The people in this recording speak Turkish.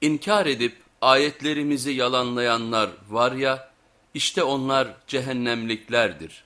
İnkar edip ayetlerimizi yalanlayanlar var ya, işte onlar cehennemliklerdir.